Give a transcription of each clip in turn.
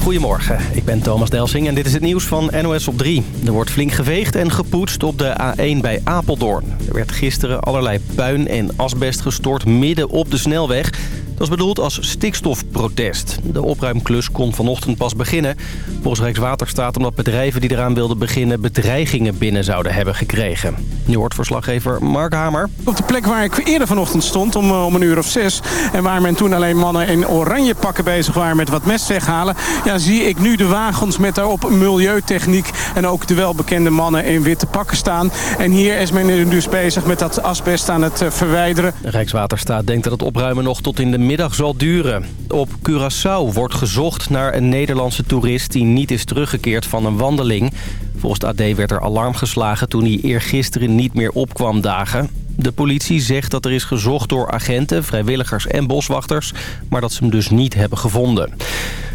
Goedemorgen, ik ben Thomas Delsing en dit is het nieuws van NOS op 3. Er wordt flink geveegd en gepoetst op de A1 bij Apeldoorn. Er werd gisteren allerlei puin en asbest gestort midden op de snelweg. Dat is bedoeld als stikstofprotest. De opruimklus kon vanochtend pas beginnen. Volgens Rijkswaterstaat omdat bedrijven die eraan wilden beginnen... bedreigingen binnen zouden hebben gekregen. Nu hoort verslaggever Mark Hamer. Op de plek waar ik eerder vanochtend stond, om, eh, om een uur of zes... en waar men toen alleen mannen in oranje pakken bezig waren met wat mest weghalen... Ja, zie ik nu de wagens met daarop milieutechniek... en ook de welbekende mannen in witte pakken staan. En hier is men dus bezig met dat asbest aan het eh, verwijderen. Rijkswaterstaat denkt dat het opruimen nog tot in de middag zal duren. Op Curaçao wordt gezocht naar een Nederlandse toerist... die niet is teruggekeerd van een wandeling. Volgens AD werd er alarm geslagen toen hij eergisteren niet meer opkwam dagen. De politie zegt dat er is gezocht door agenten, vrijwilligers en boswachters... maar dat ze hem dus niet hebben gevonden.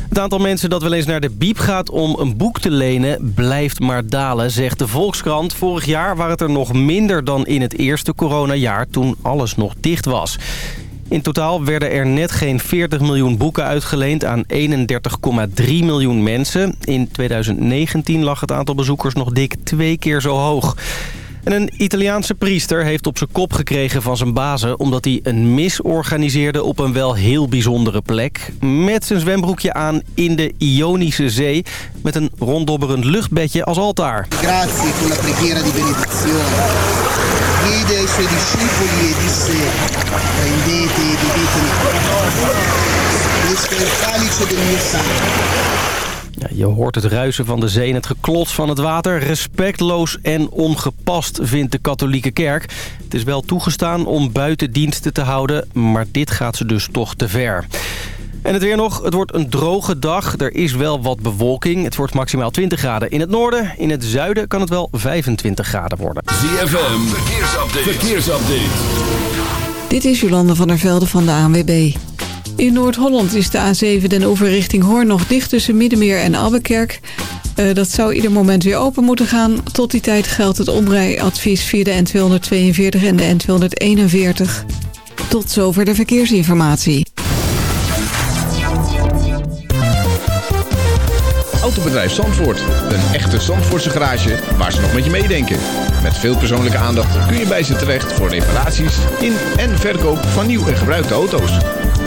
Het aantal mensen dat wel eens naar de biep gaat om een boek te lenen blijft maar dalen, zegt de Volkskrant. Vorig jaar waren het er nog minder dan in het eerste coronajaar toen alles nog dicht was. In totaal werden er net geen 40 miljoen boeken uitgeleend aan 31,3 miljoen mensen. In 2019 lag het aantal bezoekers nog dik twee keer zo hoog. En een Italiaanse priester heeft op zijn kop gekregen van zijn bazen... omdat hij een mis organiseerde op een wel heel bijzondere plek. Met zijn zwembroekje aan in de Ionische Zee... met een ronddobberend luchtbedje als altaar. Grazie con preghiera di benedizione. Guide ai suoi discepoli e disse, prendete e il del mio. Ja, je hoort het ruisen van de zee en het geklots van het water. Respectloos en ongepast, vindt de katholieke kerk. Het is wel toegestaan om buitendiensten te houden, maar dit gaat ze dus toch te ver. En het weer nog. Het wordt een droge dag. Er is wel wat bewolking. Het wordt maximaal 20 graden in het noorden. In het zuiden kan het wel 25 graden worden. ZFM, verkeersupdate. verkeersupdate. Dit is Jolande van der Velde van de ANWB. In Noord-Holland is de A7 den over richting Hoorn nog dicht tussen Middenmeer en Abbekerk. Uh, dat zou ieder moment weer open moeten gaan. Tot die tijd geldt het omrijadvies via de N242 en de N241. Tot zover de verkeersinformatie. Autobedrijf Zandvoort. Een echte Zandvoortse garage waar ze nog met je meedenken. Met veel persoonlijke aandacht kun je bij ze terecht voor reparaties in en verkoop van nieuw en gebruikte auto's.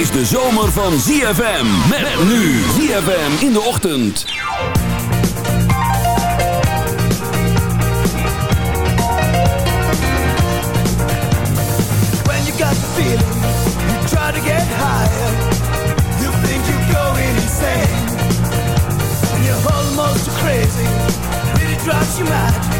is de zomer van ZFM. Met nu ZFM in de ochtend. When you got the feeling, you try to get higher. You think you're going insane. And you're almost crazy, really drives you mad.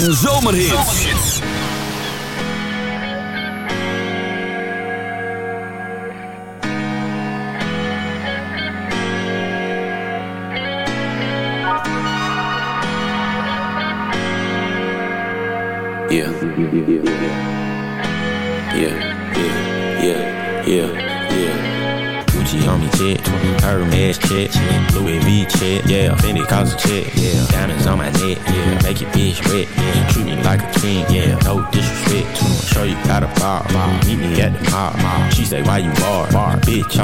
En zomerhits.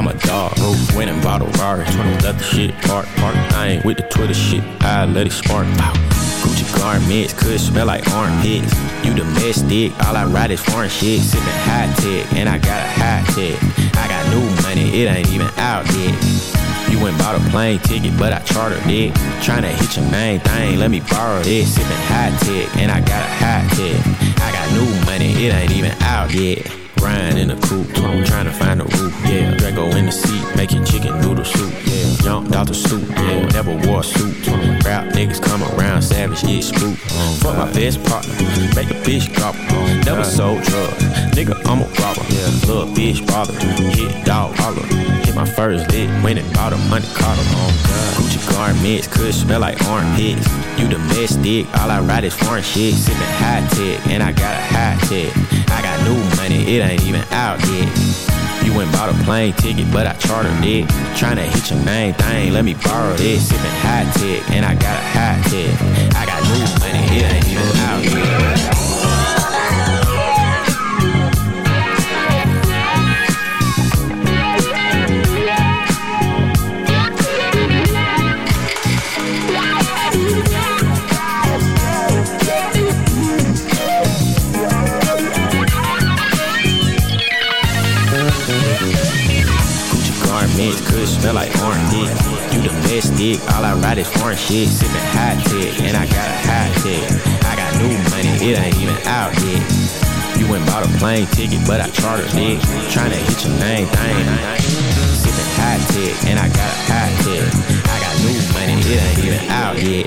I'm a dog, bro, winning bottle, Rari, let the shit park, park, I ain't with the Twitter shit, I let it spark. Gucci garments could smell like armpits. You domestic, all I ride is foreign shit. Sipping high tech, and I got a high tech. I got new money, it ain't even out yet. You went bought a plane ticket, but I chartered it. Tryna hit your main thing, let me borrow this. Sipping high tech, and I got a high tech. I got new money, it ain't even out yet. Grind in the coupe, trying to find a roof, yeah. Draco in the seat, making chicken noodle soup, yeah. Jumped out the stoop, yeah. Never wore a suit. Rap niggas come around, savage, get spook. Fuck my best partner, make a bitch drop. Never sold drugs, nigga, I'm a robber. Yeah. Little bitch bother, hit dog holler. Hit my first lick, went and bought a money Carter. Oh God. Gucci garments, could smell like armpits. You the domestic, all I ride is foreign shit. Sipping high tech, and I got a high tech. I got new money, it ain't ain't even out yet. You went bought a plane ticket, but I chartered it. Tryna hit your main thing, let me borrow this. Sippin' high tech, and I got a high tech. I got new money, it ain't even out yet. smell like orange dick. You the best dick, all I ride is orange shit. Sippin' hot tick, and I got a hot tick. I got new money, it ain't even out yet. You went bought a plane ticket, but I chartered it. Tryna hit your name, thing. Sippin' hot tick, and I got a hot tick. I got new money, it ain't even out yet.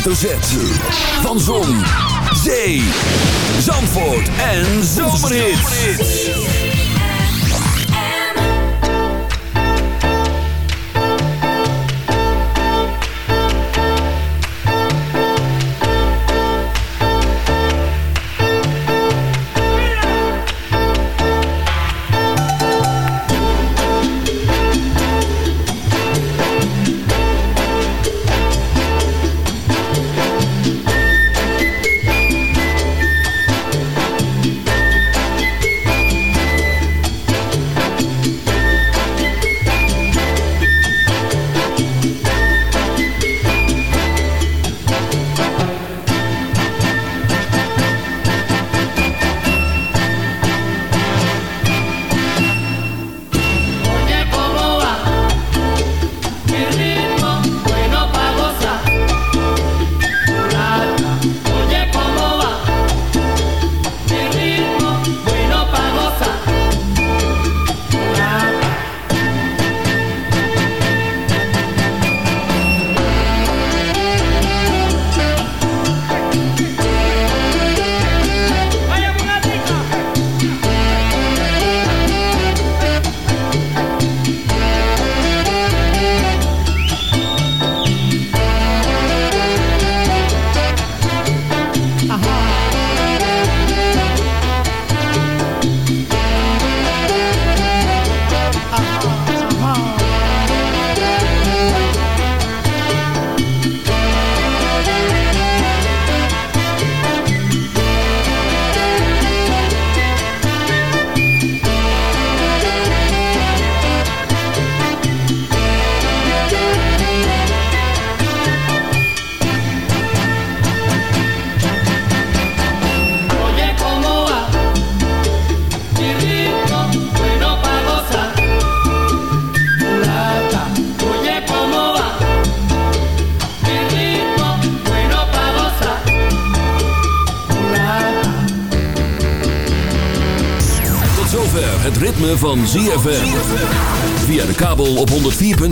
Hoofdletter Z.